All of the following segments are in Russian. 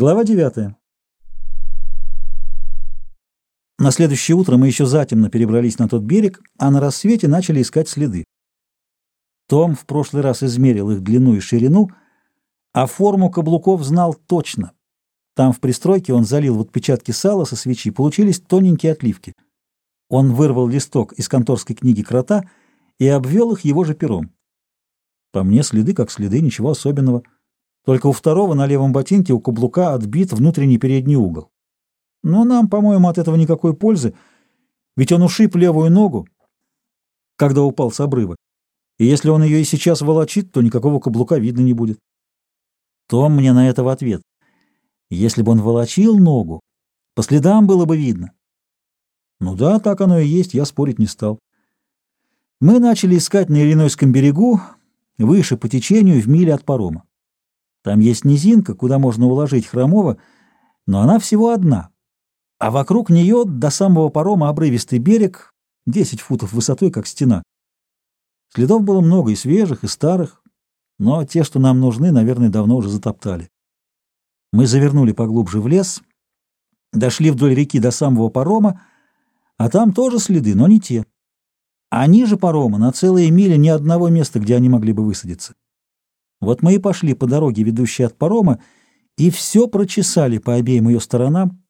Глава 9. На следующее утро мы еще затемно перебрались на тот берег, а на рассвете начали искать следы. Том в прошлый раз измерил их длину и ширину, а форму каблуков знал точно. Там в пристройке он залил в отпечатки сала со свечи, получились тоненькие отливки. Он вырвал листок из конторской книги крота и обвел их его же пером. По мне следы как следы, ничего особенного. Только у второго на левом ботинке у каблука отбит внутренний передний угол. Но нам, по-моему, от этого никакой пользы, ведь он ушиб левую ногу, когда упал с обрыва. И если он ее и сейчас волочит, то никакого каблука видно не будет. Том мне на это в ответ. Если бы он волочил ногу, по следам было бы видно. Ну да, так оно и есть, я спорить не стал. Мы начали искать на Иллинойском берегу, выше по течению, в миле от парома. Там есть низинка, куда можно уложить хромого, но она всего одна. А вокруг нее до самого парома обрывистый берег, 10 футов высотой, как стена. Следов было много и свежих, и старых, но те, что нам нужны, наверное, давно уже затоптали. Мы завернули поглубже в лес, дошли вдоль реки до самого парома, а там тоже следы, но не те. А ниже парома на целые мили ни одного места, где они могли бы высадиться. Вот мы и пошли по дороге, ведущей от парома, и все прочесали по обеим ее сторонам,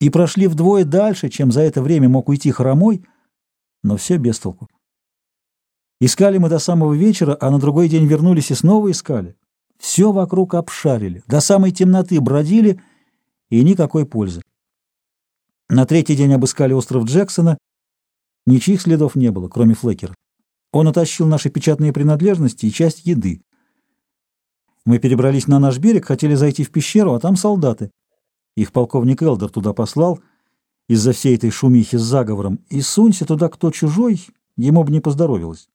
и прошли вдвое дальше, чем за это время мог уйти хромой, но все без толку. Искали мы до самого вечера, а на другой день вернулись и снова искали. Все вокруг обшарили, до самой темноты бродили, и никакой пользы. На третий день обыскали остров Джексона, ничьих следов не было, кроме Флекера. Он утащил наши печатные принадлежности и часть еды. Мы перебрались на наш берег, хотели зайти в пещеру, а там солдаты. Их полковник Элдер туда послал из-за всей этой шумихи с заговором. И сунься туда кто чужой, ему бы не поздоровилось.